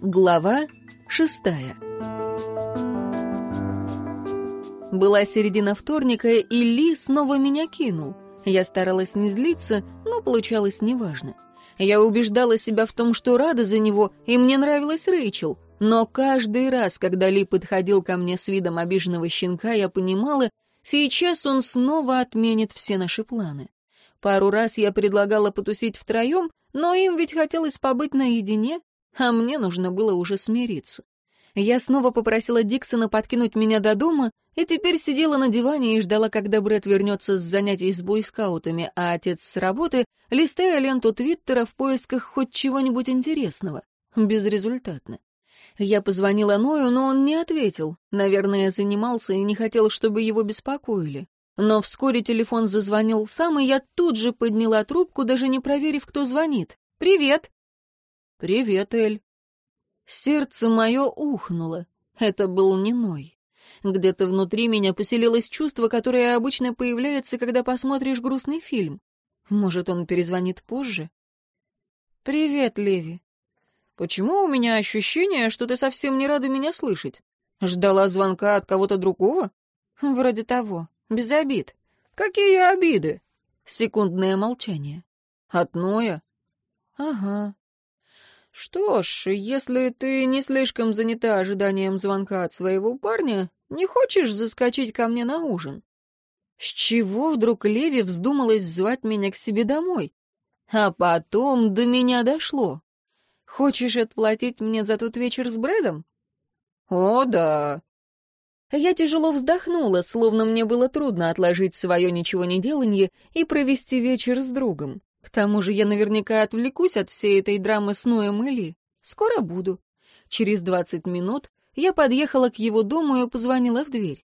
Глава шестая Была середина вторника, и Ли снова меня кинул. Я старалась не злиться, но получалось неважно. Я убеждала себя в том, что рада за него, и мне нравилась Рэйчел. Но каждый раз, когда Ли подходил ко мне с видом обиженного щенка, я понимала, сейчас он снова отменит все наши планы. Пару раз я предлагала потусить втроем, но им ведь хотелось побыть наедине, а мне нужно было уже смириться. Я снова попросила Диксона подкинуть меня до дома, и теперь сидела на диване и ждала, когда Брэд вернется с занятий с бойскаутами, а отец с работы, листая ленту Твиттера в поисках хоть чего-нибудь интересного. Безрезультатно. Я позвонила Ною, но он не ответил. Наверное, занимался и не хотел, чтобы его беспокоили. Но вскоре телефон зазвонил сам, и я тут же подняла трубку, даже не проверив, кто звонит. «Привет!» «Привет, Эль!» Сердце мое ухнуло. Это был не Ной. Где-то внутри меня поселилось чувство, которое обычно появляется, когда посмотришь грустный фильм. Может, он перезвонит позже? «Привет, Леви. Почему у меня ощущение, что ты совсем не рада меня слышать? Ждала звонка от кого-то другого? Вроде того. Без обид. Какие обиды? Секундное молчание. От Ноя? Ага. Что ж, если ты не слишком занята ожиданием звонка от своего парня, не хочешь заскочить ко мне на ужин? С чего вдруг Леви вздумалась звать меня к себе домой? А потом до меня дошло. Хочешь отплатить мне за тот вечер с Брэдом? О, да. Я тяжело вздохнула, словно мне было трудно отложить свое ничего не деланье и провести вечер с другом. К тому же я наверняка отвлекусь от всей этой драмы с Ноем Или. Скоро буду. Через двадцать минут я подъехала к его дому и позвонила в дверь.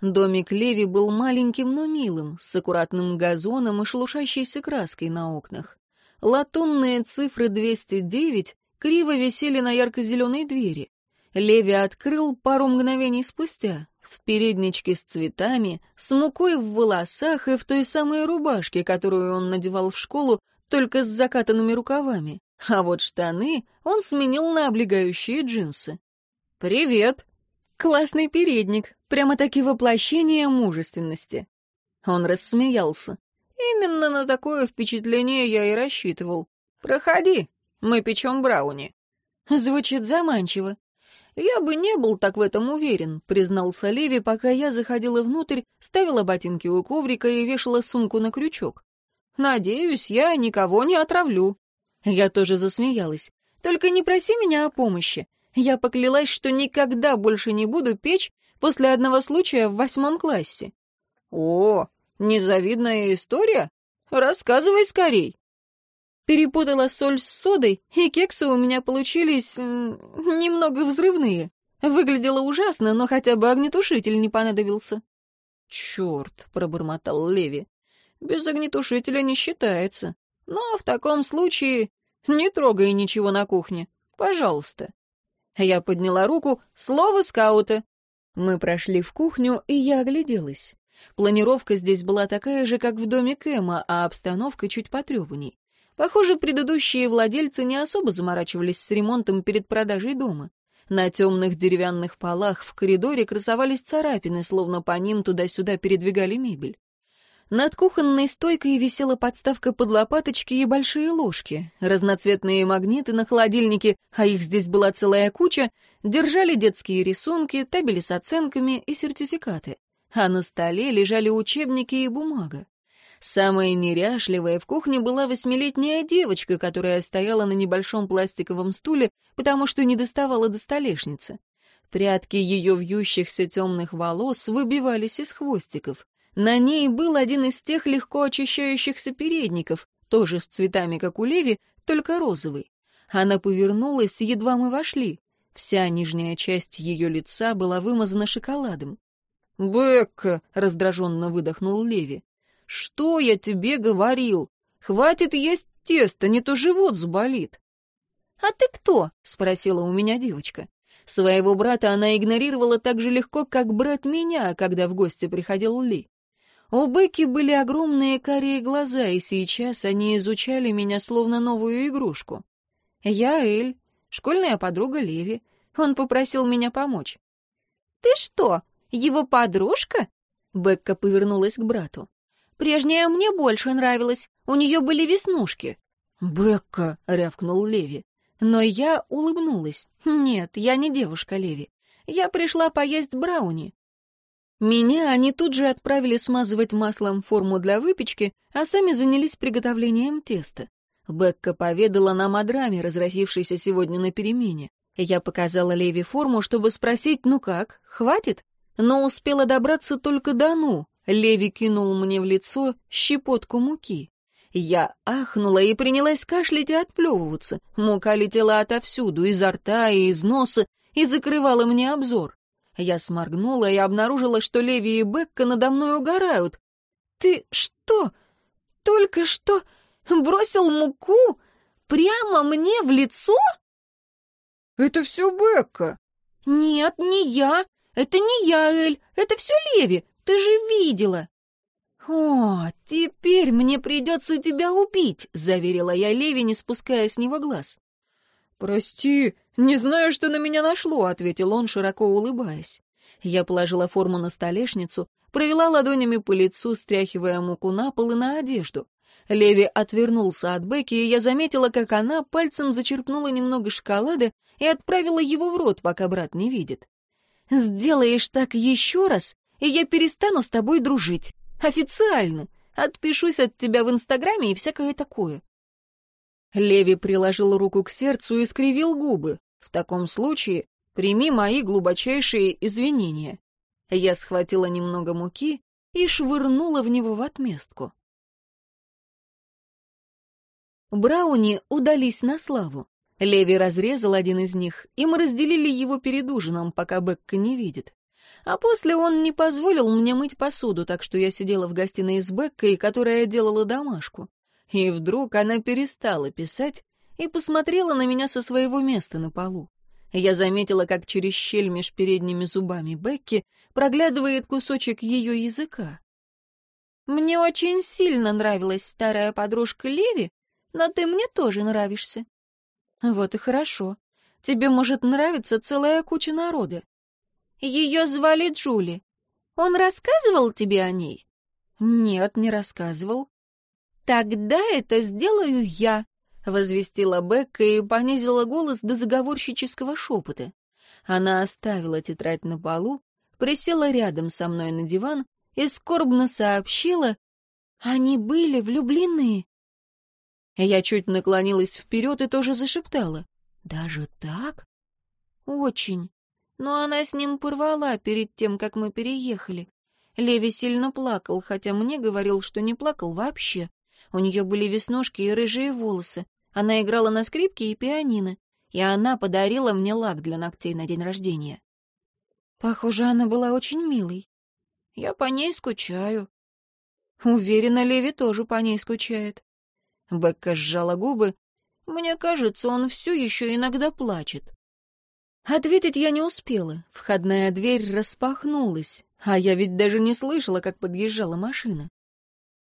Домик Леви был маленьким, но милым, с аккуратным газоном и шелушащейся краской на окнах. Латунные цифры 209 криво висели на ярко-зеленой двери. Леви открыл пару мгновений спустя, в передничке с цветами, с мукой в волосах и в той самой рубашке, которую он надевал в школу, только с закатанными рукавами. А вот штаны он сменил на облегающие джинсы. «Привет!» «Классный передник, прямо-таки воплощение мужественности». Он рассмеялся. «Именно на такое впечатление я и рассчитывал. Проходи, мы печем брауни». Звучит заманчиво. «Я бы не был так в этом уверен», — признался Леви, пока я заходила внутрь, ставила ботинки у коврика и вешала сумку на крючок. «Надеюсь, я никого не отравлю». Я тоже засмеялась. «Только не проси меня о помощи. Я поклялась, что никогда больше не буду печь после одного случая в восьмом классе». «О, незавидная история? Рассказывай скорей». Перепутала соль с содой, и кексы у меня получились... немного взрывные. Выглядело ужасно, но хотя бы огнетушитель не понадобился. «Черт», — пробормотал Леви, — «без огнетушителя не считается. Но в таком случае не трогай ничего на кухне. Пожалуйста». Я подняла руку, слово скаута. Мы прошли в кухню, и я огляделась. Планировка здесь была такая же, как в доме Кэма, а обстановка чуть потрепанней. Похоже, предыдущие владельцы не особо заморачивались с ремонтом перед продажей дома. На темных деревянных полах в коридоре красовались царапины, словно по ним туда-сюда передвигали мебель. Над кухонной стойкой висела подставка под лопаточки и большие ложки. Разноцветные магниты на холодильнике, а их здесь была целая куча, держали детские рисунки, табели с оценками и сертификаты. А на столе лежали учебники и бумага. Самая неряшливая в кухне была восьмилетняя девочка, которая стояла на небольшом пластиковом стуле, потому что не доставала до столешницы. Прядки ее вьющихся темных волос выбивались из хвостиков. На ней был один из тех легко очищающихся передников, тоже с цветами, как у Леви, только розовый. Она повернулась, едва мы вошли. Вся нижняя часть ее лица была вымазана шоколадом. «Бекка!» — раздраженно выдохнул Леви. «Что я тебе говорил? Хватит есть тесто, не то живот заболит». «А ты кто?» — спросила у меня девочка. Своего брата она игнорировала так же легко, как брат меня, когда в гости приходил Ли. У Бекки были огромные карие глаза, и сейчас они изучали меня словно новую игрушку. «Я Эль, школьная подруга Леви. Он попросил меня помочь». «Ты что, его подружка?» Бекка повернулась к брату. «Прежняя мне больше нравилась. У нее были веснушки». «Бекка!» — рявкнул Леви. Но я улыбнулась. «Нет, я не девушка Леви. Я пришла поесть брауни». Меня они тут же отправили смазывать маслом форму для выпечки, а сами занялись приготовлением теста. Бекка поведала нам о драме, разразившейся сегодня на перемене. Я показала Леви форму, чтобы спросить, ну как, хватит? Но успела добраться только до «ну». Леви кинул мне в лицо щепотку муки. Я ахнула и принялась кашлять и отплевываться. Мука летела отовсюду, изо рта и из носа, и закрывала мне обзор. Я сморгнула и обнаружила, что Леви и Бекка надо мной угорают. «Ты что? Только что бросил муку прямо мне в лицо?» «Это все Бекка». «Нет, не я. Это не я, Эль. Это все Леви. Ты же видела». «О, теперь мне придется тебя убить», — заверила я Леви, не спуская с него глаз. «Прости, не знаю, что на меня нашло», — ответил он, широко улыбаясь. Я положила форму на столешницу, провела ладонями по лицу, стряхивая муку на пол и на одежду. Леви отвернулся от Бекки, и я заметила, как она пальцем зачерпнула немного шоколада и отправила его в рот, пока брат не видит. «Сделаешь так еще раз, и я перестану с тобой дружить. Официально. Отпишусь от тебя в Инстаграме и всякое такое». Леви приложил руку к сердцу и скривил губы. «В таком случае прими мои глубочайшие извинения». Я схватила немного муки и швырнула в него в отместку. Брауни удались на славу. Леви разрезал один из них, и мы разделили его перед ужином, пока Бекка не видит. А после он не позволил мне мыть посуду, так что я сидела в гостиной с Беккой, которая делала домашку. И вдруг она перестала писать и посмотрела на меня со своего места на полу. Я заметила, как через щель меж передними зубами Бекки проглядывает кусочек ее языка. «Мне очень сильно нравилась старая подружка Леви, но ты мне тоже нравишься. Вот и хорошо. Тебе может нравиться целая куча народа. Ее звали Джули. Он рассказывал тебе о ней? Нет, не рассказывал. Тогда это сделаю я, возвестила Бекка и понизила голос до заговорщического шепота. Она оставила тетрадь на полу, присела рядом со мной на диван и скорбно сообщила, они были влюблены. Я чуть наклонилась вперед и тоже зашептала. «Даже так?» «Очень. Но она с ним порвала перед тем, как мы переехали. Леви сильно плакал, хотя мне говорил, что не плакал вообще. У нее были веснушки и рыжие волосы. Она играла на скрипке и пианино, и она подарила мне лак для ногтей на день рождения. Похоже, она была очень милой. Я по ней скучаю. Уверена, Леви тоже по ней скучает. Бекка сжала губы. «Мне кажется, он все еще иногда плачет». Ответить я не успела. Входная дверь распахнулась, а я ведь даже не слышала, как подъезжала машина.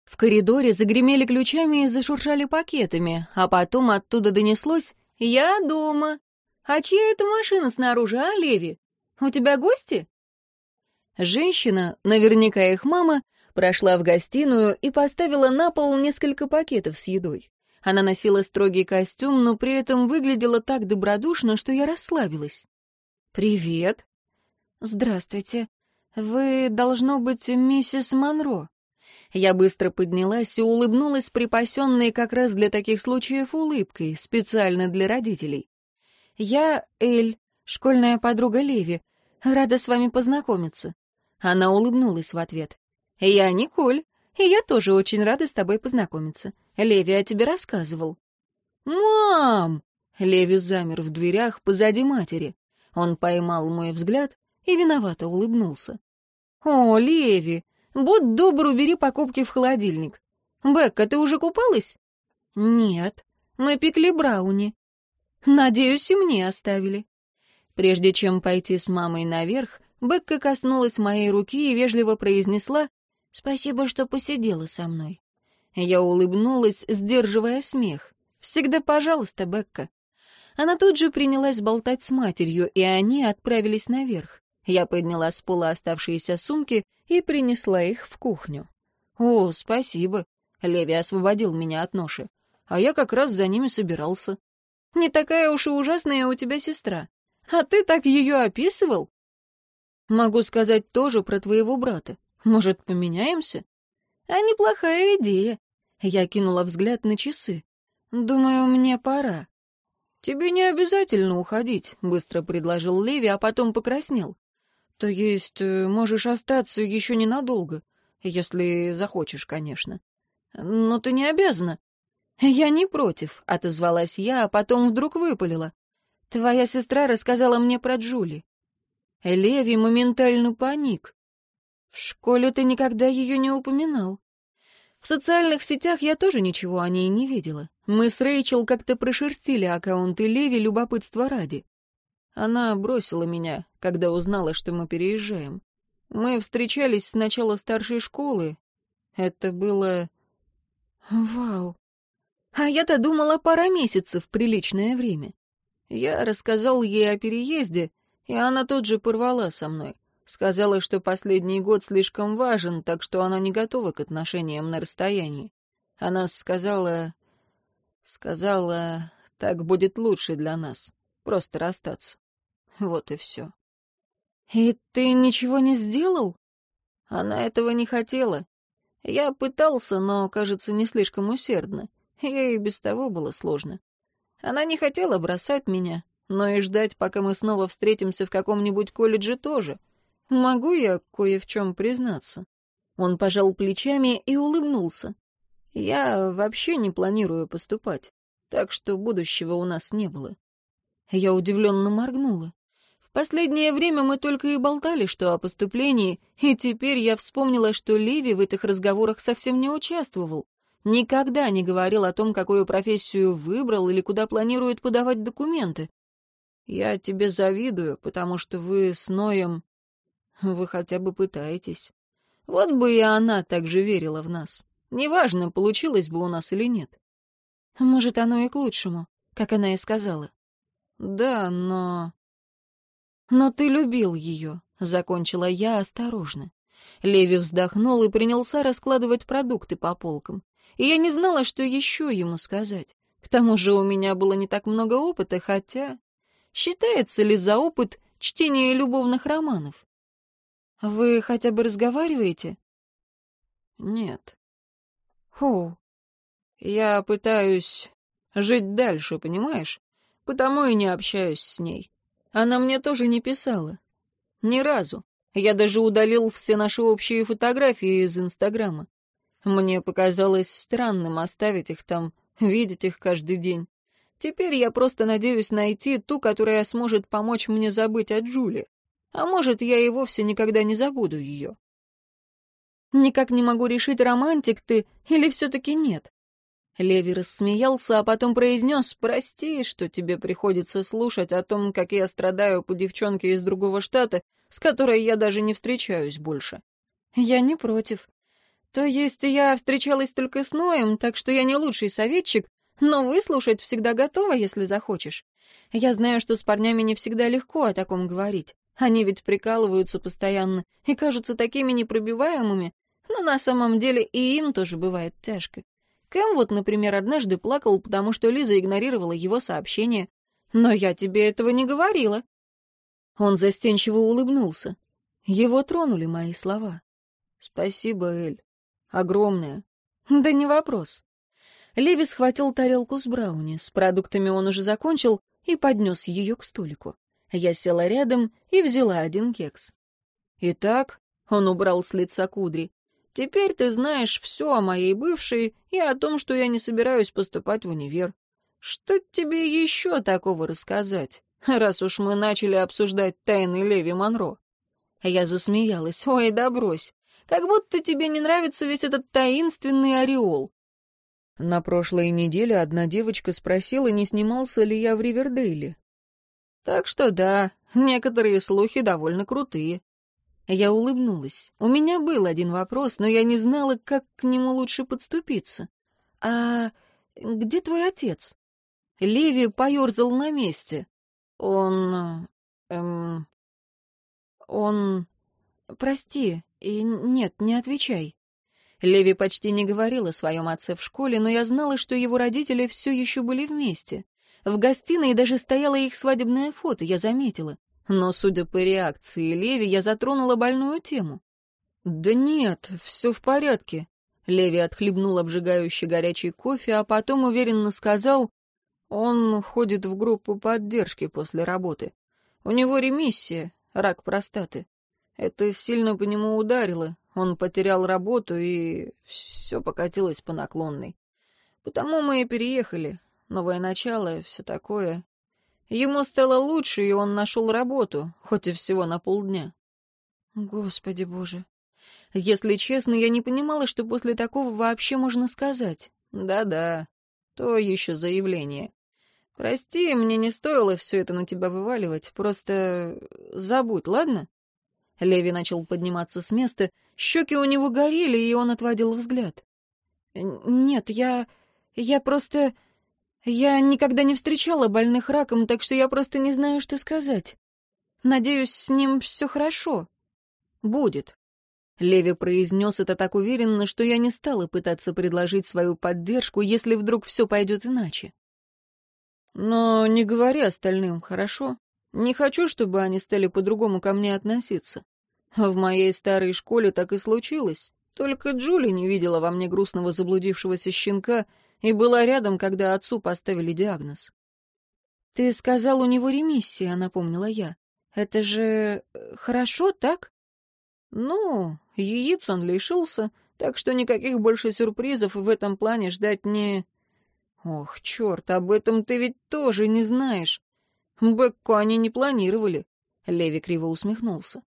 В коридоре загремели ключами и зашуршали пакетами, а потом оттуда донеслось «Я дома». «А чья это машина снаружи, а, Леви? У тебя гости?» Женщина, наверняка их мама, прошла в гостиную и поставила на пол несколько пакетов с едой. Она носила строгий костюм, но при этом выглядела так добродушно, что я расслабилась. «Привет». «Здравствуйте. Вы, должно быть, миссис Монро». Я быстро поднялась и улыбнулась припасенной как раз для таких случаев улыбкой, специально для родителей. «Я Эль, школьная подруга Леви. Рада с вами познакомиться». Она улыбнулась в ответ. «Я Николь, и я тоже очень рада с тобой познакомиться. Леви о тебе рассказывал». «Мам!» Леви замер в дверях позади матери. Он поймал мой взгляд и виновато улыбнулся. «О, Леви, будь добр, убери покупки в холодильник. Бекка, ты уже купалась?» «Нет, мы пекли брауни. Надеюсь, и мне оставили». Прежде чем пойти с мамой наверх, Бекка коснулась моей руки и вежливо произнесла «Спасибо, что посидела со мной». Я улыбнулась, сдерживая смех. «Всегда пожалуйста, Бекка». Она тут же принялась болтать с матерью, и они отправились наверх. Я подняла с пола оставшиеся сумки и принесла их в кухню. «О, спасибо!» — Леви освободил меня от ноши. «А я как раз за ними собирался». «Не такая уж и ужасная у тебя сестра. А ты так ее описывал?» «Могу сказать тоже про твоего брата. Может, поменяемся?» «А неплохая идея». Я кинула взгляд на часы. «Думаю, мне пора». «Тебе не обязательно уходить», — быстро предложил Леви, а потом покраснел. «То есть э, можешь остаться еще ненадолго, если захочешь, конечно. Но ты не обязана». «Я не против», — отозвалась я, а потом вдруг выпалила. «Твоя сестра рассказала мне про Джули». Леви моментально паник. «В школе ты никогда ее не упоминал». В социальных сетях я тоже ничего о ней не видела. Мы с Рэйчел как-то прошерстили аккаунты Леви любопытства ради. Она бросила меня, когда узнала, что мы переезжаем. Мы встречались с начала старшей школы. Это было... Вау. А я-то думала пара месяцев, приличное время. Я рассказал ей о переезде, и она тут же порвала со мной. Сказала, что последний год слишком важен, так что она не готова к отношениям на расстоянии. Она сказала... Сказала, так будет лучше для нас. Просто расстаться. Вот и все. «И ты ничего не сделал?» Она этого не хотела. Я пытался, но, кажется, не слишком усердно. Ей и без того было сложно. Она не хотела бросать меня, но и ждать, пока мы снова встретимся в каком-нибудь колледже тоже. Могу я кое в чем признаться?» Он пожал плечами и улыбнулся. «Я вообще не планирую поступать, так что будущего у нас не было». Я удивленно моргнула. В последнее время мы только и болтали, что о поступлении, и теперь я вспомнила, что Ливи в этих разговорах совсем не участвовал. Никогда не говорил о том, какую профессию выбрал или куда планирует подавать документы. Я тебе завидую, потому что вы с Ноем... Вы хотя бы пытаетесь. Вот бы и она так же верила в нас. Неважно, получилось бы у нас или нет. Может, оно и к лучшему, как она и сказала. Да, но... Но ты любил ее, — закончила я осторожно. Леви вздохнул и принялся раскладывать продукты по полкам. И я не знала, что еще ему сказать. К тому же у меня было не так много опыта, хотя... Считается ли за опыт чтение любовных романов? Вы хотя бы разговариваете? Нет. О, я пытаюсь жить дальше, понимаешь? Потому и не общаюсь с ней. Она мне тоже не писала. Ни разу. Я даже удалил все наши общие фотографии из Инстаграма. Мне показалось странным оставить их там, видеть их каждый день. Теперь я просто надеюсь найти ту, которая сможет помочь мне забыть о Джули. А может, я и вовсе никогда не забуду ее. Никак не могу решить, романтик ты или все-таки нет. Леви рассмеялся, а потом произнес, «Прости, что тебе приходится слушать о том, как я страдаю по девчонке из другого штата, с которой я даже не встречаюсь больше». «Я не против. То есть я встречалась только с Ноем, так что я не лучший советчик, но выслушать всегда готова, если захочешь. Я знаю, что с парнями не всегда легко о таком говорить. Они ведь прикалываются постоянно и кажутся такими непробиваемыми, но на самом деле и им тоже бывает тяжко. Кэм вот, например, однажды плакал, потому что Лиза игнорировала его сообщение. «Но я тебе этого не говорила». Он застенчиво улыбнулся. Его тронули мои слова. «Спасибо, Эль. Огромное». «Да не вопрос». Леви схватил тарелку с брауни. С продуктами он уже закончил и поднес ее к столику. Я села рядом и взяла один кекс. «Итак», — он убрал с лица кудри, — «теперь ты знаешь все о моей бывшей и о том, что я не собираюсь поступать в универ. Что тебе еще такого рассказать, раз уж мы начали обсуждать тайны Леви Монро?» Я засмеялась. «Ой, да брось. Как будто тебе не нравится весь этот таинственный ореол». На прошлой неделе одна девочка спросила, не снимался ли я в Ривердейле. Так что да, некоторые слухи довольно крутые. Я улыбнулась. У меня был один вопрос, но я не знала, как к нему лучше подступиться. «А где твой отец?» Леви поерзал на месте. Он... эм... Он... Прости, и нет, не отвечай. Леви почти не говорил о своем отце в школе, но я знала, что его родители все еще были вместе. В гостиной даже стояло их свадебное фото, я заметила. Но, судя по реакции Леви, я затронула больную тему. «Да нет, все в порядке». Леви отхлебнул обжигающий горячий кофе, а потом уверенно сказал, «Он ходит в группу поддержки после работы. У него ремиссия, рак простаты. Это сильно по нему ударило, он потерял работу, и все покатилось по наклонной. Потому мы и переехали. Новое начало, все такое. Ему стало лучше, и он нашел работу, хоть и всего на полдня. Господи боже. Если честно, я не понимала, что после такого вообще можно сказать. Да-да, то еще заявление. Прости, мне не стоило все это на тебя вываливать, просто забудь, ладно? Леви начал подниматься с места, щеки у него горели, и он отводил взгляд. «Нет, я... я просто... я никогда не встречала больных раком, так что я просто не знаю, что сказать. Надеюсь, с ним все хорошо. Будет». Леви произнес это так уверенно, что я не стала пытаться предложить свою поддержку, если вдруг все пойдет иначе. «Но не говори остальным, хорошо? Не хочу, чтобы они стали по-другому ко мне относиться. В моей старой школе так и случилось. Только Джули не видела во мне грустного заблудившегося щенка и была рядом, когда отцу поставили диагноз. «Ты сказал, у него ремиссия», — напомнила я. «Это же э, хорошо, так?» «Ну, яиц он лишился, так что никаких больше сюрпризов в этом плане ждать не...» «Ох, черт, об этом ты ведь тоже не знаешь. Бекку они не планировали». Леви криво усмехнулся.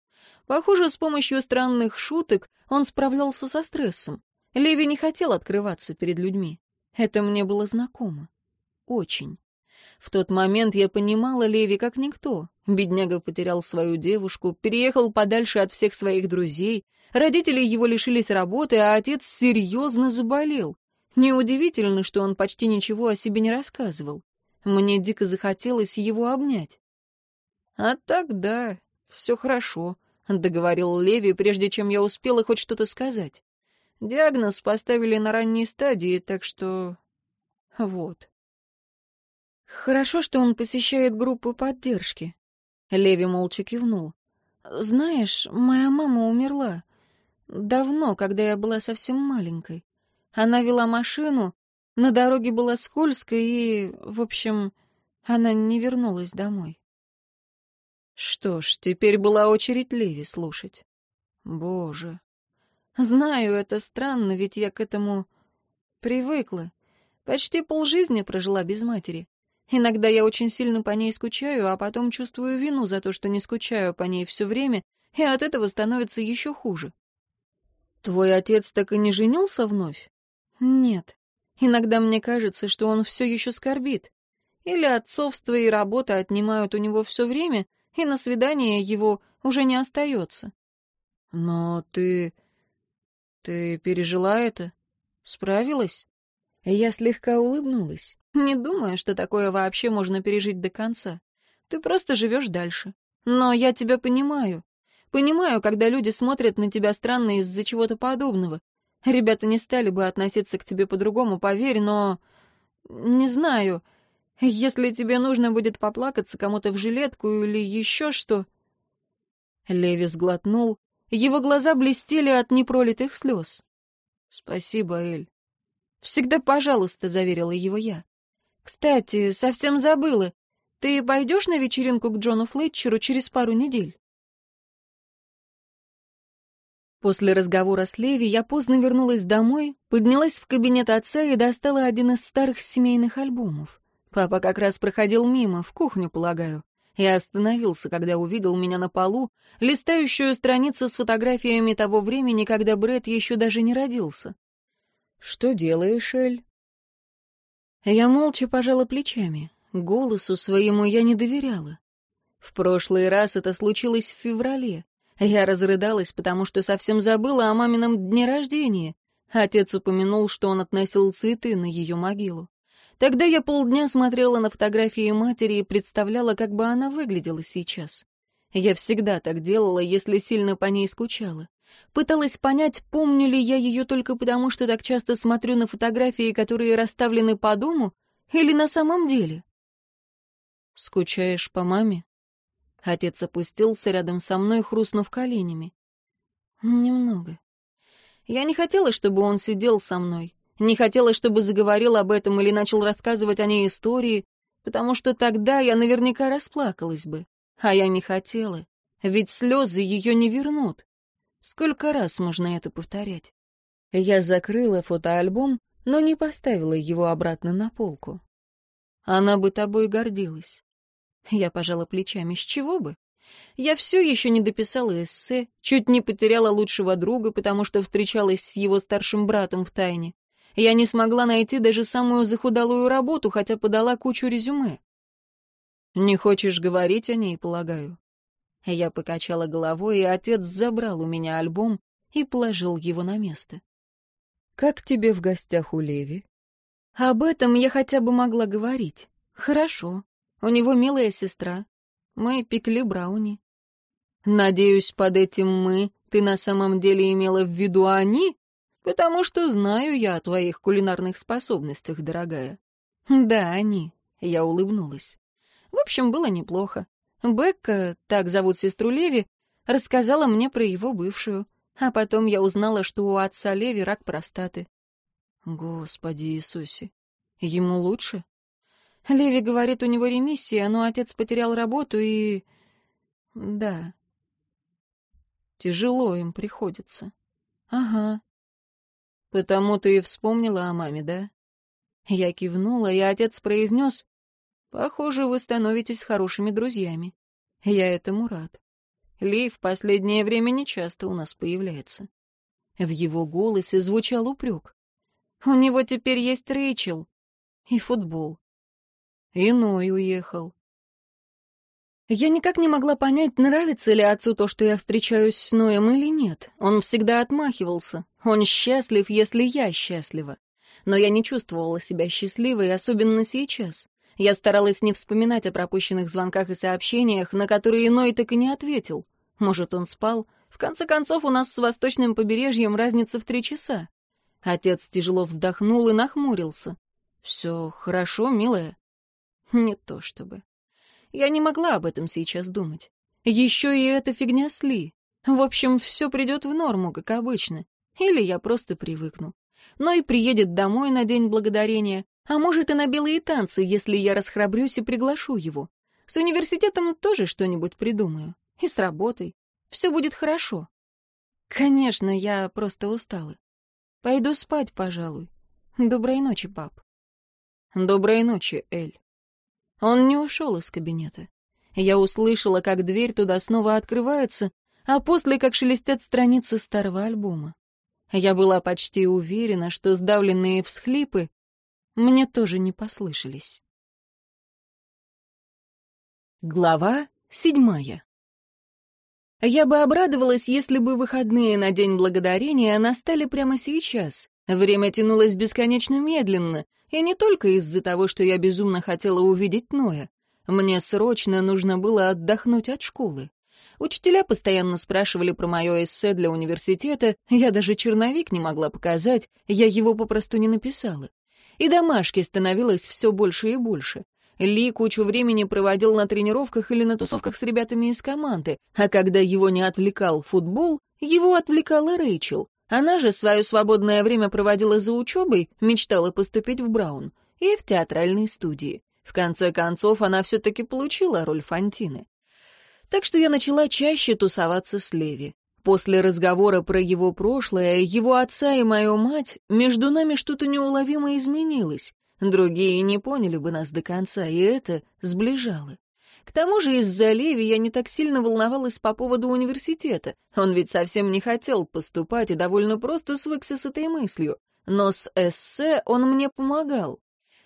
Похоже, с помощью странных шуток он справлялся со стрессом. Леви не хотел открываться перед людьми. Это мне было знакомо. Очень. В тот момент я понимала Леви как никто. Бедняга потерял свою девушку, переехал подальше от всех своих друзей, родители его лишились работы, а отец серьезно заболел. Неудивительно, что он почти ничего о себе не рассказывал. Мне дико захотелось его обнять. А так да, все хорошо. — договорил Леви, прежде чем я успела хоть что-то сказать. «Диагноз поставили на ранней стадии, так что... вот». «Хорошо, что он посещает группу поддержки». Леви молча кивнул. «Знаешь, моя мама умерла. Давно, когда я была совсем маленькой. Она вела машину, на дороге была скользко и, в общем, она не вернулась домой. Что ж, теперь была очередь Леви слушать. Боже. Знаю, это странно, ведь я к этому привыкла. Почти полжизни прожила без матери. Иногда я очень сильно по ней скучаю, а потом чувствую вину за то, что не скучаю по ней все время, и от этого становится еще хуже. Твой отец так и не женился вновь? Нет. Иногда мне кажется, что он все еще скорбит. Или отцовство и работа отнимают у него все время, и на свидание его уже не остается. Но ты... ты пережила это? Справилась? Я слегка улыбнулась. Не думаю, что такое вообще можно пережить до конца. Ты просто живешь дальше. Но я тебя понимаю. Понимаю, когда люди смотрят на тебя странно из-за чего-то подобного. Ребята не стали бы относиться к тебе по-другому, поверь, но... Не знаю. Если тебе нужно будет поплакаться кому-то в жилетку или еще что...» Леви сглотнул. Его глаза блестели от непролитых слез. «Спасибо, Эль». «Всегда пожалуйста», — заверила его я. «Кстати, совсем забыла. Ты пойдешь на вечеринку к Джону Флетчеру через пару недель?» После разговора с Леви я поздно вернулась домой, поднялась в кабинет отца и достала один из старых семейных альбомов. Папа как раз проходил мимо, в кухню, полагаю. И остановился, когда увидел меня на полу, листающую страницу с фотографиями того времени, когда Брэд еще даже не родился. «Что делаешь, Эль?» Я молча пожала плечами. Голосу своему я не доверяла. В прошлый раз это случилось в феврале. Я разрыдалась, потому что совсем забыла о мамином дне рождения. Отец упомянул, что он относил цветы на ее могилу. Тогда я полдня смотрела на фотографии матери и представляла, как бы она выглядела сейчас. Я всегда так делала, если сильно по ней скучала. Пыталась понять, помню ли я ее только потому, что так часто смотрю на фотографии, которые расставлены по дому, или на самом деле. «Скучаешь по маме?» Отец опустился рядом со мной, хрустнув коленями. «Немного. Я не хотела, чтобы он сидел со мной. Не хотела, чтобы заговорил об этом или начал рассказывать о ней истории, потому что тогда я наверняка расплакалась бы. А я не хотела, ведь слезы ее не вернут. Сколько раз можно это повторять? Я закрыла фотоальбом, но не поставила его обратно на полку. Она бы тобой гордилась. Я пожала плечами, с чего бы? Я все еще не дописала эссе, чуть не потеряла лучшего друга, потому что встречалась с его старшим братом в тайне. Я не смогла найти даже самую захудалую работу, хотя подала кучу резюме. «Не хочешь говорить о ней, полагаю?» Я покачала головой, и отец забрал у меня альбом и положил его на место. «Как тебе в гостях у Леви?» «Об этом я хотя бы могла говорить. Хорошо. У него милая сестра. Мы пекли брауни». «Надеюсь, под этим «мы» ты на самом деле имела в виду они?» «Потому что знаю я о твоих кулинарных способностях, дорогая». «Да, они», — я улыбнулась. В общем, было неплохо. Бекка, так зовут сестру Леви, рассказала мне про его бывшую. А потом я узнала, что у отца Леви рак простаты. Господи Иисусе, ему лучше? Леви говорит, у него ремиссия, но отец потерял работу и... Да. Тяжело им приходится. Ага. Потому ты и вспомнила о маме, да? Я кивнула, и отец произнес, Похоже, вы становитесь хорошими друзьями. Я этому рад. Ли в последнее время не часто у нас появляется. В его голосе звучал упрек. У него теперь есть Рэйчел и футбол. Иной уехал. Я никак не могла понять, нравится ли отцу то, что я встречаюсь с Ноем или нет. Он всегда отмахивался. Он счастлив, если я счастлива. Но я не чувствовала себя счастливой, особенно сейчас. Я старалась не вспоминать о пропущенных звонках и сообщениях, на которые иной так и не ответил. Может, он спал? В конце концов, у нас с восточным побережьем разница в три часа. Отец тяжело вздохнул и нахмурился. «Все хорошо, милая?» Не то чтобы. Я не могла об этом сейчас думать. Еще и эта фигня с Ли. В общем, все придет в норму, как обычно. Или я просто привыкну. Но и приедет домой на День Благодарения, а может, и на белые танцы, если я расхрабрюсь и приглашу его. С университетом тоже что-нибудь придумаю. И с работой. Все будет хорошо. Конечно, я просто устала. Пойду спать, пожалуй. Доброй ночи, пап. Доброй ночи, Эль. Он не ушел из кабинета. Я услышала, как дверь туда снова открывается, а после, как шелестят страницы старого альбома. Я была почти уверена, что сдавленные всхлипы мне тоже не послышались. Глава седьмая. Я бы обрадовалась, если бы выходные на День Благодарения настали прямо сейчас. Время тянулось бесконечно медленно, и не только из-за того, что я безумно хотела увидеть Ноя. Мне срочно нужно было отдохнуть от школы. Учителя постоянно спрашивали про мое эссе для университета, я даже черновик не могла показать, я его попросту не написала. И домашки становилось все больше и больше. Ли кучу времени проводил на тренировках или на тусовках с ребятами из команды, а когда его не отвлекал футбол, его отвлекала Рэйчел. Она же свое свободное время проводила за учебой, мечтала поступить в Браун и в театральной студии. В конце концов, она все-таки получила роль Фантины. Так что я начала чаще тусоваться с Леви. После разговора про его прошлое, его отца и мою мать, между нами что-то неуловимо изменилось. Другие не поняли бы нас до конца, и это сближало. К тому же из-за Леви я не так сильно волновалась по поводу университета. Он ведь совсем не хотел поступать и довольно просто свыкся с этой мыслью. Но с эссе он мне помогал.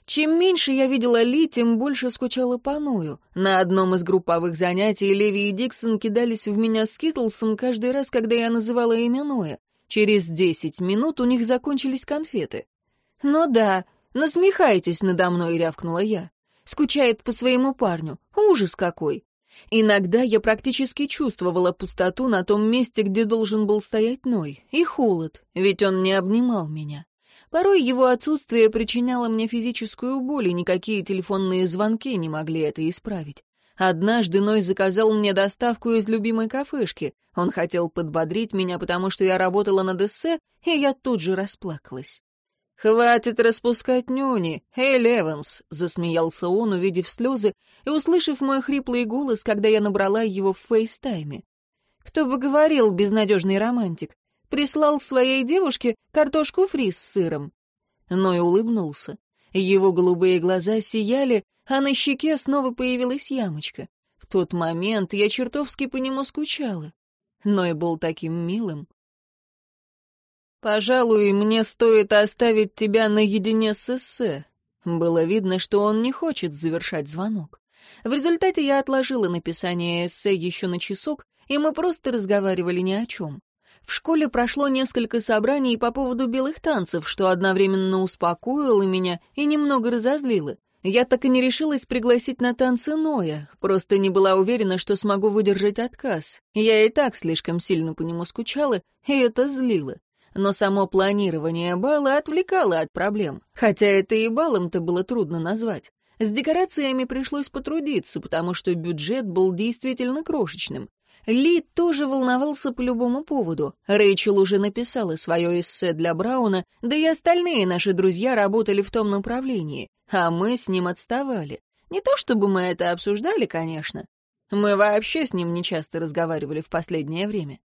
Чем меньше я видела Ли, тем больше скучала по Ною. На одном из групповых занятий Леви и Диксон кидались в меня скитлсом каждый раз, когда я называла имя Ноя. Через десять минут у них закончились конфеты. Ну да, Насмехайтесь надо мной, рявкнула я. Скучает по своему парню. Ужас какой. Иногда я практически чувствовала пустоту на том месте, где должен был стоять Ной, и холод, ведь он не обнимал меня. Порой его отсутствие причиняло мне физическую боль, и никакие телефонные звонки не могли это исправить. Однажды Ной заказал мне доставку из любимой кафешки. Он хотел подбодрить меня, потому что я работала над эссе, и я тут же расплакалась. «Хватит распускать нюни! Эй, Леванс!» — засмеялся он, увидев слезы и услышав мой хриплый голос, когда я набрала его в фейстайме. «Кто бы говорил, безнадежный романтик, прислал своей девушке картошку фри с сыром». Ной улыбнулся. Его голубые глаза сияли, а на щеке снова появилась ямочка. В тот момент я чертовски по нему скучала. Ной был таким милым. «Пожалуй, мне стоит оставить тебя наедине с эссе». Было видно, что он не хочет завершать звонок. В результате я отложила написание эссе еще на часок, и мы просто разговаривали ни о чем. В школе прошло несколько собраний по поводу белых танцев, что одновременно успокоило меня и немного разозлило. Я так и не решилась пригласить на танцы Ноя, просто не была уверена, что смогу выдержать отказ. Я и так слишком сильно по нему скучала, и это злило. Но само планирование бала отвлекало от проблем, хотя это и балом-то было трудно назвать. С декорациями пришлось потрудиться, потому что бюджет был действительно крошечным. Ли тоже волновался по любому поводу. Рэйчел уже написала свое эссе для Брауна, да и остальные наши друзья работали в том направлении, а мы с ним отставали. Не то чтобы мы это обсуждали, конечно. Мы вообще с ним не часто разговаривали в последнее время.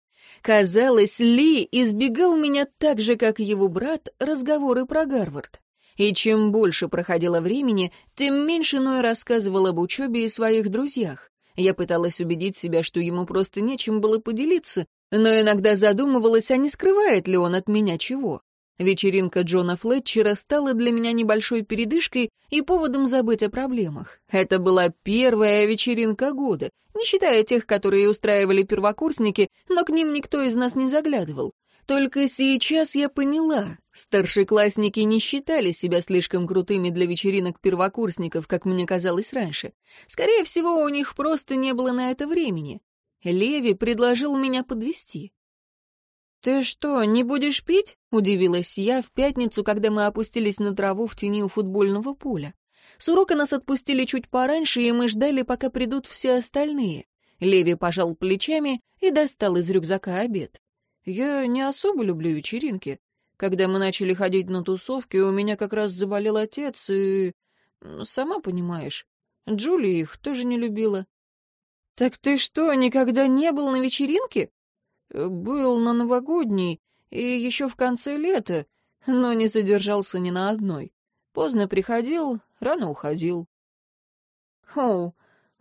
Казалось, Ли избегал меня так же, как его брат, разговоры про Гарвард. И чем больше проходило времени, тем меньше Ной рассказывал об учебе и своих друзьях. Я пыталась убедить себя, что ему просто нечем было поделиться, но иногда задумывалась, а не скрывает ли он от меня чего. Вечеринка Джона Флетчера стала для меня небольшой передышкой и поводом забыть о проблемах. Это была первая вечеринка года, не считая тех, которые устраивали первокурсники, но к ним никто из нас не заглядывал. Только сейчас я поняла, старшеклассники не считали себя слишком крутыми для вечеринок первокурсников, как мне казалось раньше. Скорее всего, у них просто не было на это времени. Леви предложил меня подвести. «Ты что, не будешь пить?» — удивилась я в пятницу, когда мы опустились на траву в тени у футбольного поля. С урока нас отпустили чуть пораньше, и мы ждали, пока придут все остальные. Леви пожал плечами и достал из рюкзака обед. Я не особо люблю вечеринки. Когда мы начали ходить на тусовки, у меня как раз заболел отец, и... Сама понимаешь, Джули их тоже не любила. «Так ты что, никогда не был на вечеринке?» «Был на новогодней и еще в конце лета, но не задержался ни на одной. Поздно приходил, рано уходил». «О,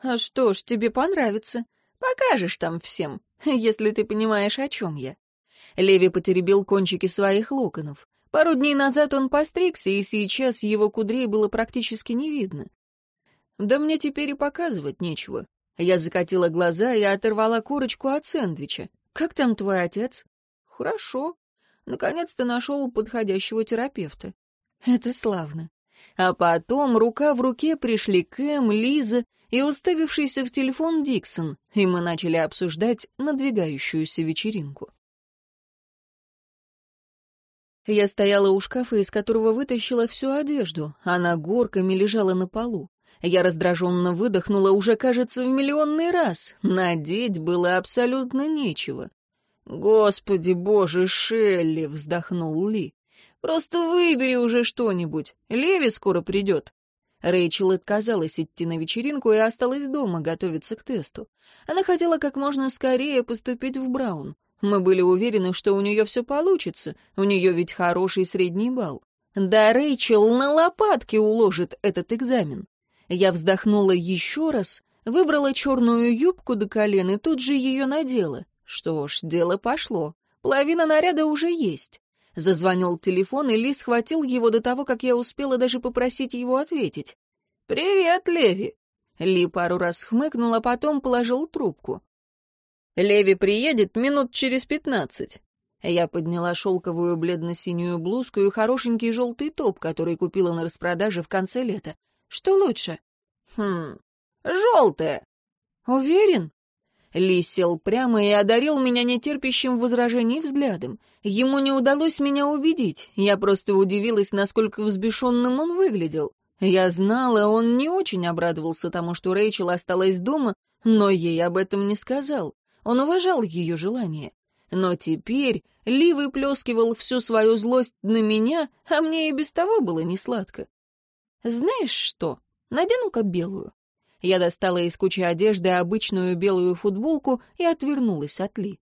а что ж, тебе понравится. Покажешь там всем, если ты понимаешь, о чем я». Леви потеребил кончики своих локонов. Пару дней назад он постригся, и сейчас его кудрей было практически не видно. Да мне теперь и показывать нечего. Я закатила глаза и оторвала корочку от сэндвича. «Как там твой отец?» «Хорошо. Наконец-то нашел подходящего терапевта». «Это славно». А потом рука в руке пришли Кэм, Лиза и уставившийся в телефон Диксон, и мы начали обсуждать надвигающуюся вечеринку. Я стояла у шкафа, из которого вытащила всю одежду. Она горками лежала на полу. Я раздраженно выдохнула уже, кажется, в миллионный раз. Надеть было абсолютно нечего. «Господи боже, Шелли!» — вздохнул Ли. «Просто выбери уже что-нибудь. Леви скоро придет». Рэйчел отказалась идти на вечеринку и осталась дома готовиться к тесту. Она хотела как можно скорее поступить в Браун. Мы были уверены, что у нее все получится, у нее ведь хороший средний балл. Да Рэйчел на лопатки уложит этот экзамен. Я вздохнула еще раз, выбрала черную юбку до колен и тут же ее надела. Что ж, дело пошло. Половина наряда уже есть. Зазвонил телефон, и Ли схватил его до того, как я успела даже попросить его ответить. «Привет, Леви!» Ли пару раз хмыкнул, а потом положил трубку. Леви приедет минут через пятнадцать. Я подняла шелковую бледно-синюю блузку и хорошенький желтый топ, который купила на распродаже в конце лета. Что лучше? Хм, желтое. Уверен? Ли сел прямо и одарил меня нетерпящим возражений взглядом. Ему не удалось меня убедить. Я просто удивилась, насколько взбешенным он выглядел. Я знала, он не очень обрадовался тому, что Рэйчел осталась дома, но ей об этом не сказал. Он уважал ее желание. Но теперь Ли выплескивал всю свою злость на меня, а мне и без того было несладко. «Знаешь что? Надену-ка белую». Я достала из кучи одежды обычную белую футболку и отвернулась от Ли.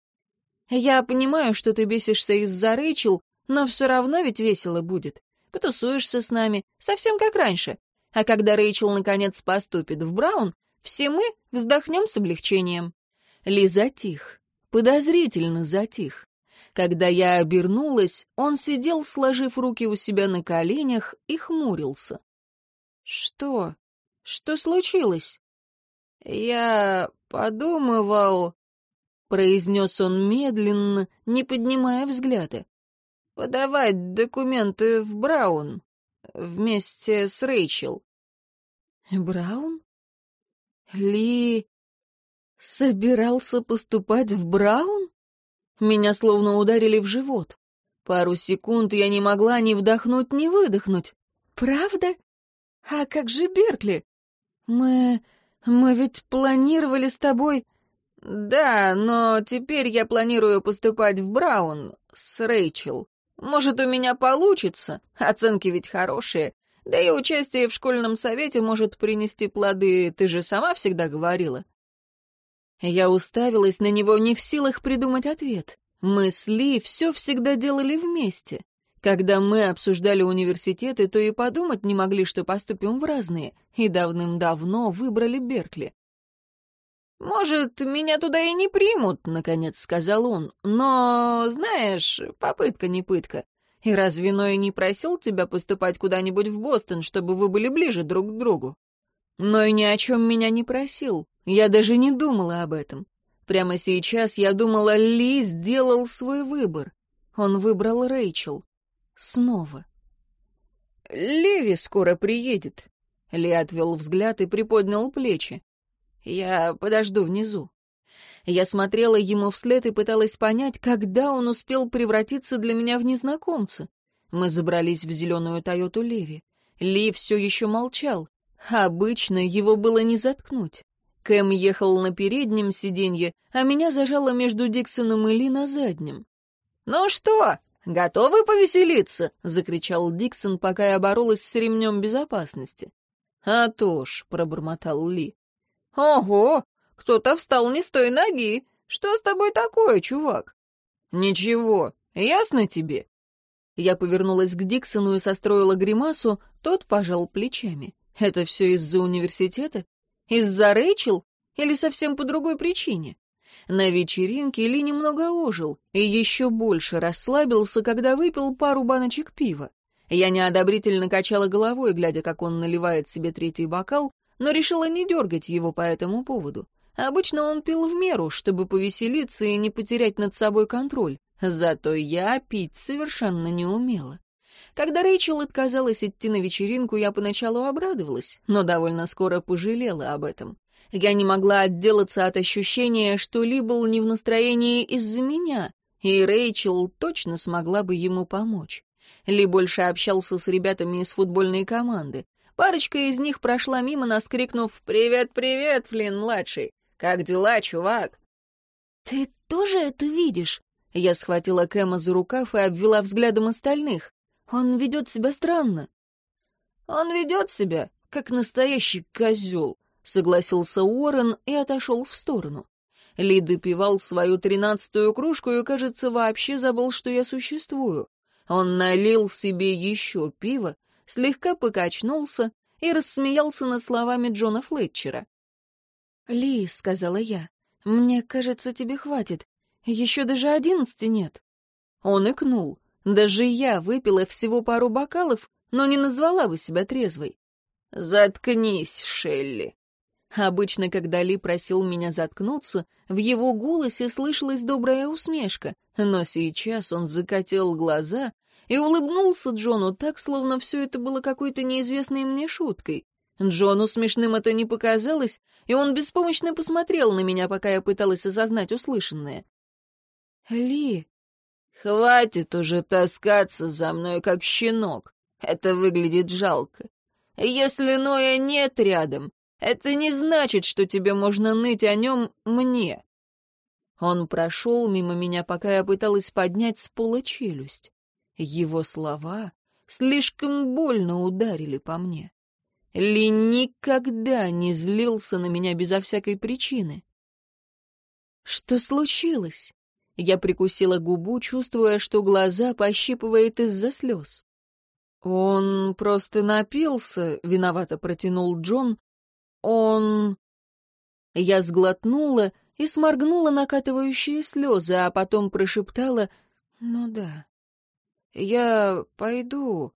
«Я понимаю, что ты бесишься из-за Рэйчел, но все равно ведь весело будет. Потусуешься с нами, совсем как раньше. А когда Рэйчел наконец поступит в Браун, все мы вздохнем с облегчением». Ли затих, подозрительно затих. Когда я обернулась, он сидел, сложив руки у себя на коленях, и хмурился. «Что? Что случилось?» «Я подумывал...» — произнес он медленно, не поднимая взгляда. «Подавать документы в Браун вместе с Рэйчел». «Браун? Ли собирался поступать в Браун?» Меня словно ударили в живот. Пару секунд я не могла ни вдохнуть, ни выдохнуть. «Правда? А как же Беркли? Мы... мы ведь планировали с тобой...» «Да, но теперь я планирую поступать в Браун с Рэйчел. Может, у меня получится, оценки ведь хорошие. Да и участие в школьном совете может принести плоды, ты же сама всегда говорила». Я уставилась на него не в силах придумать ответ. Мы с Ли все всегда делали вместе. Когда мы обсуждали университеты, то и подумать не могли, что поступим в разные, и давным-давно выбрали Беркли. «Может, меня туда и не примут», — наконец сказал он. «Но, знаешь, попытка не пытка. И разве Ной не просил тебя поступать куда-нибудь в Бостон, чтобы вы были ближе друг к другу?» Ной ни о чем меня не просил. Я даже не думала об этом. Прямо сейчас я думала, Ли сделал свой выбор. Он выбрал Рэйчел. Снова. «Леви скоро приедет». Ли отвел взгляд и приподнял плечи. «Я подожду внизу». Я смотрела ему вслед и пыталась понять, когда он успел превратиться для меня в незнакомца. Мы забрались в зеленую Тойоту Леви. Ли все еще молчал. Обычно его было не заткнуть. Кэм ехал на переднем сиденье, а меня зажало между Диксоном и Ли на заднем. «Ну что, готовы повеселиться?» — закричал Диксон, пока я боролась с ремнем безопасности. «А то ж», — пробормотал Ли. «Ого, кто-то встал не с той ноги. Что с тобой такое, чувак?» «Ничего, ясно тебе?» Я повернулась к Диксону и состроила гримасу, тот пожал плечами. «Это все из-за университета? Из-за Рэйчел или совсем по другой причине? На вечеринке Ли немного ожил и еще больше расслабился, когда выпил пару баночек пива. Я неодобрительно качала головой, глядя, как он наливает себе третий бокал, но решила не дергать его по этому поводу. Обычно он пил в меру, чтобы повеселиться и не потерять над собой контроль. Зато я пить совершенно не умела. Когда Рэйчел отказалась идти на вечеринку, я поначалу обрадовалась, но довольно скоро пожалела об этом. Я не могла отделаться от ощущения, что Ли был не в настроении из-за меня, и Рэйчел точно смогла бы ему помочь. Ли больше общался с ребятами из футбольной команды. Парочка из них прошла мимо нас, крикнув «Привет, привет, Флинн-младший! Как дела, чувак?» «Ты тоже это видишь?» Я схватила Кэма за рукав и обвела взглядом остальных. Он ведет себя странно. Он ведет себя, как настоящий козел, согласился Уоррен и отошел в сторону. Ли допивал свою тринадцатую кружку и, кажется, вообще забыл, что я существую. Он налил себе еще пиво, слегка покачнулся и рассмеялся над словами Джона Флетчера. «Ли», — сказала я, — «мне кажется, тебе хватит. Еще даже одиннадцати нет». Он икнул. Даже я выпила всего пару бокалов, но не назвала бы себя трезвой. «Заткнись, Шелли. Обычно, когда Ли просил меня заткнуться, в его голосе слышалась добрая усмешка, но сейчас он закатил глаза и улыбнулся Джону так, словно все это было какой-то неизвестной мне шуткой. Джону смешным это не показалось, и он беспомощно посмотрел на меня, пока я пыталась осознать услышанное. «Ли...» «Хватит уже таскаться за мной, как щенок. Это выглядит жалко. Если Ноя нет рядом, это не значит, что тебе можно ныть о нем мне». Он прошел мимо меня, пока я пыталась поднять с пола челюсть. Его слова слишком больно ударили по мне. Ли никогда не злился на меня безо всякой причины. Что случилось? Я прикусила губу, чувствуя, что глаза пощипывает из-за слез. «Он просто напился», — виновато протянул Джон. «Он...» Я сглотнула и сморгнула накатывающие слезы, а потом прошептала «Ну да». «Я пойду».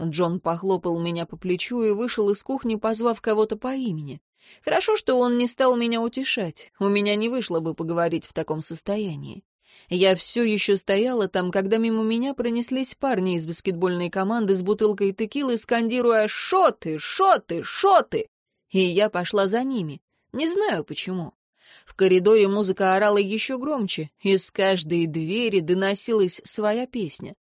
Джон похлопал меня по плечу и вышел из кухни, позвав кого-то по имени. Хорошо, что он не стал меня утешать. У меня не вышло бы поговорить в таком состоянии. Я все еще стояла там, когда мимо меня пронеслись парни из баскетбольной команды с бутылкой текилы, скандируя «Шоты! Шоты! Шоты!» И я пошла за ними. Не знаю почему. В коридоре музыка орала еще громче, из каждой двери доносилась своя песня.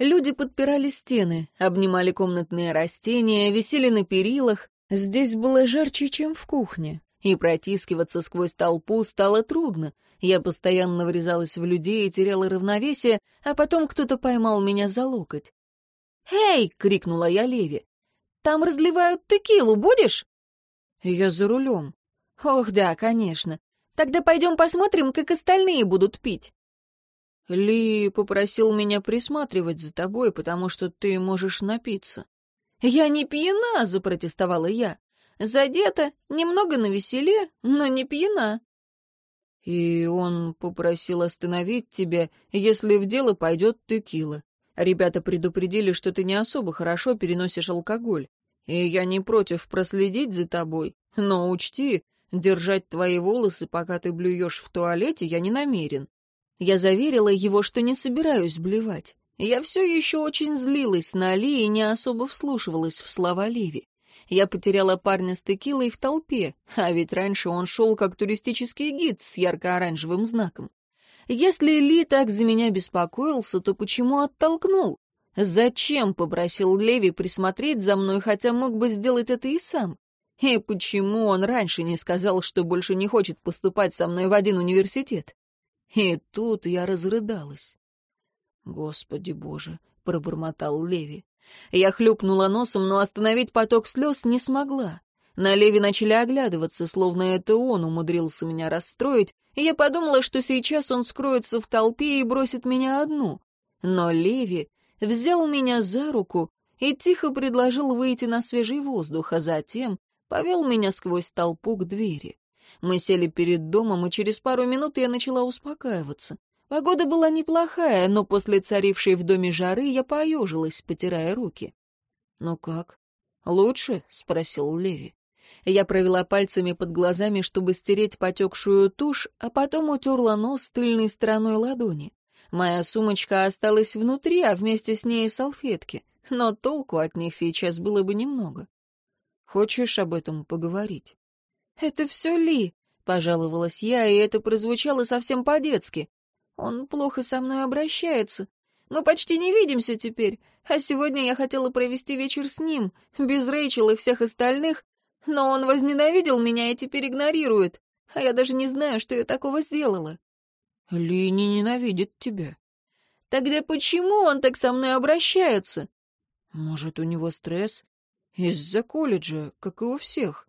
Люди подпирали стены, обнимали комнатные растения, висели на перилах. Здесь было жарче, чем в кухне, и протискиваться сквозь толпу стало трудно. Я постоянно врезалась в людей и теряла равновесие, а потом кто-то поймал меня за локоть. «Эй!» — крикнула я Леви. «Там разливают текилу, будешь?» «Я за рулем». «Ох, да, конечно. Тогда пойдем посмотрим, как остальные будут пить». Ли попросил меня присматривать за тобой, потому что ты можешь напиться. Я не пьяна, запротестовала я. Задета, немного навеселе, но не пьяна. И он попросил остановить тебя, если в дело пойдет текила. Ребята предупредили, что ты не особо хорошо переносишь алкоголь. И я не против проследить за тобой, но учти, держать твои волосы, пока ты блюешь в туалете, я не намерен. Я заверила его, что не собираюсь блевать. Я все еще очень злилась на Али и не особо вслушивалась в слова Леви. Я потеряла парня с текилой в толпе, а ведь раньше он шел как туристический гид с ярко-оранжевым знаком. Если Ли так за меня беспокоился, то почему оттолкнул? Зачем попросил Леви присмотреть за мной, хотя мог бы сделать это и сам? И почему он раньше не сказал, что больше не хочет поступать со мной в один университет? И тут я разрыдалась. «Господи боже!» — пробормотал Леви. Я хлюпнула носом, но остановить поток слез не смогла. На Леви начали оглядываться, словно это он умудрился меня расстроить, и я подумала, что сейчас он скроется в толпе и бросит меня одну. Но Леви взял меня за руку и тихо предложил выйти на свежий воздух, а затем повел меня сквозь толпу к двери. Мы сели перед домом, и через пару минут я начала успокаиваться. Погода была неплохая, но после царившей в доме жары я поежилась, потирая руки. «Ну как? Лучше?» — спросил Леви. Я провела пальцами под глазами, чтобы стереть потекшую тушь, а потом утерла нос тыльной стороной ладони. Моя сумочка осталась внутри, а вместе с ней и салфетки, но толку от них сейчас было бы немного. «Хочешь об этом поговорить?» «Это все Ли», — пожаловалась я, и это прозвучало совсем по-детски. «Он плохо со мной обращается. Мы почти не видимся теперь, а сегодня я хотела провести вечер с ним, без Рэйчел и всех остальных, но он возненавидел меня и теперь игнорирует, а я даже не знаю, что я такого сделала». «Ли не ненавидит тебя». «Тогда почему он так со мной обращается?» «Может, у него стресс? Из-за колледжа, как и у всех».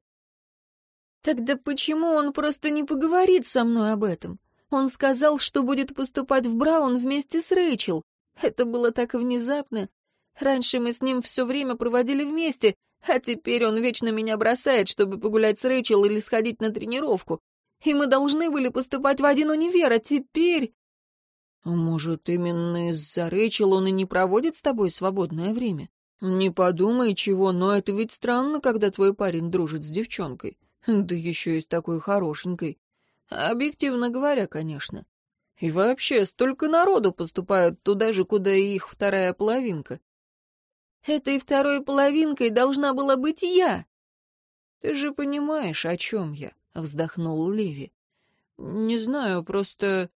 Тогда почему он просто не поговорит со мной об этом? Он сказал, что будет поступать в Браун вместе с Рэйчел. Это было так внезапно. Раньше мы с ним все время проводили вместе, а теперь он вечно меня бросает, чтобы погулять с Рэйчел или сходить на тренировку. И мы должны были поступать в один универ, а теперь... Может, именно из-за Рэйчел он и не проводит с тобой свободное время? Не подумай чего, но это ведь странно, когда твой парень дружит с девчонкой. Да еще и с такой хорошенькой. Объективно говоря, конечно. И вообще, столько народу поступают туда же, куда и их вторая половинка. Этой второй половинкой должна была быть я. Ты же понимаешь, о чем я, — вздохнул Леви. Не знаю, просто...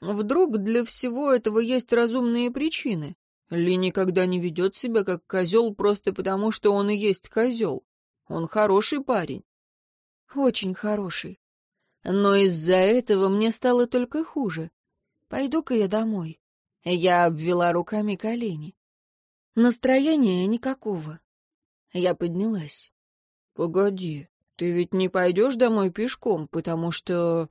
Вдруг для всего этого есть разумные причины. Ли никогда не ведет себя как козел просто потому, что он и есть козел. Он хороший парень. Очень хороший. Но из-за этого мне стало только хуже. Пойду-ка я домой. Я обвела руками колени. Настроения никакого. Я поднялась. Погоди, ты ведь не пойдешь домой пешком, потому что,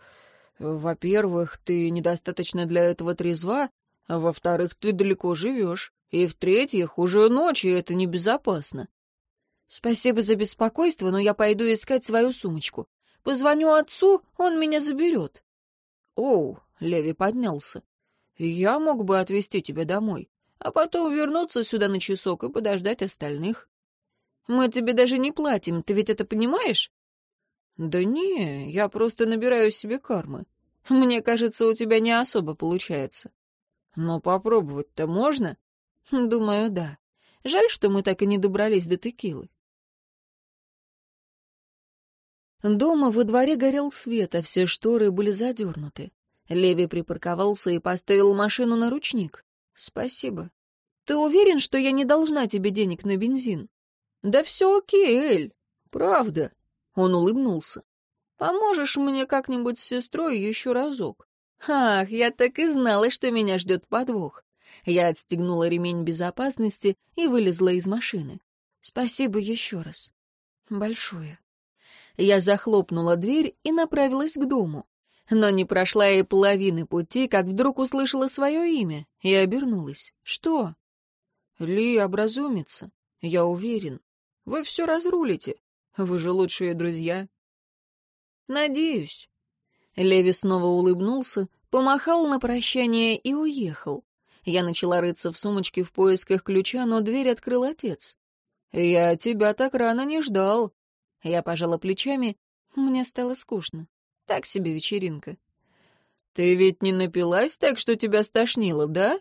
во-первых, ты недостаточно для этого трезва, а во-вторых, ты далеко живешь, и в-третьих, уже ночи это небезопасно. Спасибо за беспокойство, но я пойду искать свою сумочку. Позвоню отцу, он меня заберет. Оу, Леви поднялся. Я мог бы отвезти тебя домой, а потом вернуться сюда на часок и подождать остальных. Мы тебе даже не платим, ты ведь это понимаешь? Да не, я просто набираю себе кармы. Мне кажется, у тебя не особо получается. Но попробовать-то можно? Думаю, да. Жаль, что мы так и не добрались до текилы. Дома во дворе горел свет, а все шторы были задернуты. Леви припарковался и поставил машину на ручник. «Спасибо. Ты уверен, что я не должна тебе денег на бензин?» «Да все окей, Эль. Правда». Он улыбнулся. «Поможешь мне как-нибудь с сестрой еще разок?» «Ах, я так и знала, что меня ждет подвох». Я отстегнула ремень безопасности и вылезла из машины. «Спасибо еще раз. Большое». Я захлопнула дверь и направилась к дому. Но не прошла и половины пути, как вдруг услышала свое имя и обернулась. «Что?» «Ли образумится, я уверен. Вы все разрулите. Вы же лучшие друзья». «Надеюсь». Леви снова улыбнулся, помахал на прощание и уехал. Я начала рыться в сумочке в поисках ключа, но дверь открыл отец. «Я тебя так рано не ждал», я пожала плечами. Мне стало скучно. Так себе вечеринка. «Ты ведь не напилась так, что тебя стошнило, да?»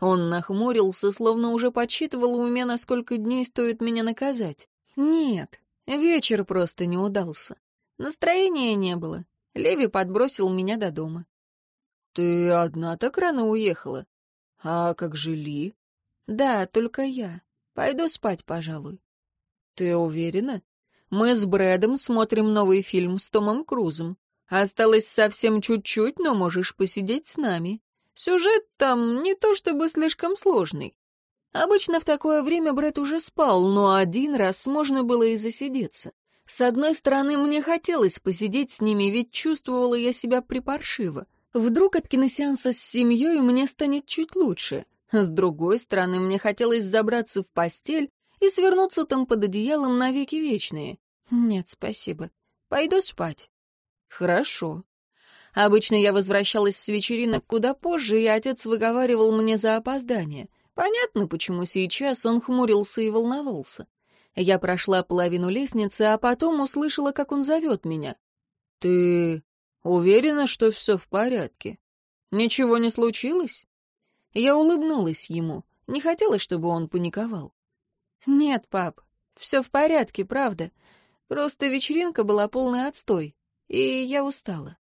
Он нахмурился, словно уже подсчитывал у меня, на сколько дней стоит меня наказать. «Нет, вечер просто не удался. Настроения не было. Леви подбросил меня до дома». «Ты одна так рано уехала? А как жили?» «Да, только я. Пойду спать, пожалуй». «Ты уверена?» Мы с Брэдом смотрим новый фильм с Томом Крузом. Осталось совсем чуть-чуть, но можешь посидеть с нами. Сюжет там не то чтобы слишком сложный. Обычно в такое время Брэд уже спал, но один раз можно было и засидеться. С одной стороны, мне хотелось посидеть с ними, ведь чувствовала я себя припаршиво. Вдруг от киносеанса с семьей мне станет чуть лучше. С другой стороны, мне хотелось забраться в постель и свернуться там под одеялом навеки вечные. Нет, спасибо. Пойду спать. Хорошо. Обычно я возвращалась с вечеринок куда позже, и отец выговаривал мне за опоздание. Понятно, почему сейчас он хмурился и волновался. Я прошла половину лестницы, а потом услышала, как он зовет меня. «Ты уверена, что все в порядке? Ничего не случилось?» Я улыбнулась ему. Не хотела, чтобы он паниковал. «Нет, пап, все в порядке, правда. Просто вечеринка была полный отстой, и я устала».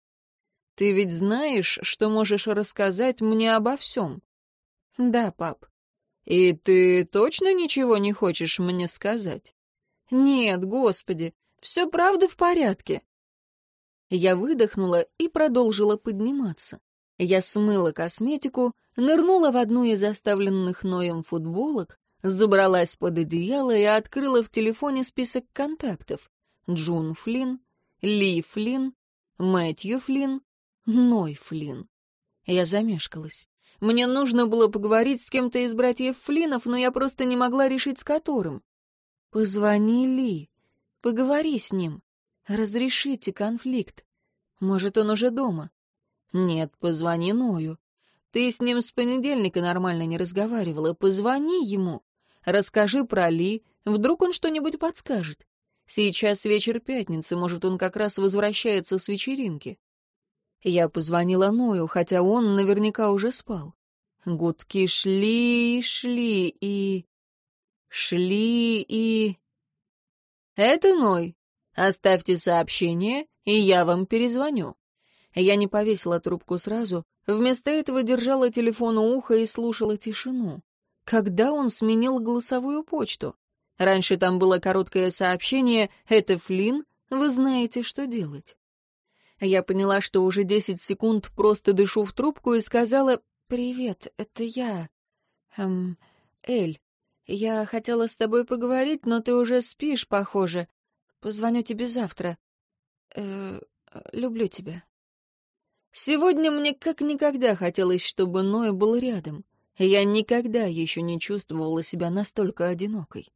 «Ты ведь знаешь, что можешь рассказать мне обо всем?» «Да, пап». «И ты точно ничего не хочешь мне сказать?» «Нет, господи, все правда в порядке». Я выдохнула и продолжила подниматься. Я смыла косметику, нырнула в одну из оставленных Ноем футболок, забралась под одеяло и открыла в телефоне список контактов. Джун Флинн, Ли Флинн, Мэтью Флинн, Ной Флинн. Я замешкалась. Мне нужно было поговорить с кем-то из братьев Флинов, но я просто не могла решить, с которым. Позвони Ли. Поговори с ним. Разрешите конфликт. Может, он уже дома? Нет, позвони Ною. Ты с ним с понедельника нормально не разговаривала. Позвони ему. Расскажи про Ли, вдруг он что-нибудь подскажет. Сейчас вечер пятницы, может, он как раз возвращается с вечеринки. Я позвонила Ною, хотя он наверняка уже спал. Гудки шли и шли и... Шли и... «Это Ной. Оставьте сообщение, и я вам перезвоню». Я не повесила трубку сразу, вместо этого держала телефон у уха и слушала тишину. Когда он сменил голосовую почту? Раньше там было короткое сообщение «Это Флинн, вы знаете, что делать». Я поняла, что уже десять секунд просто дышу в трубку и сказала «Привет, это я. Эм, Эль, я хотела с тобой поговорить, но ты уже спишь, похоже. Позвоню тебе завтра. Э, люблю тебя». Сегодня мне как никогда хотелось, чтобы Ной был рядом. Я никогда еще не чувствовала себя настолько одинокой.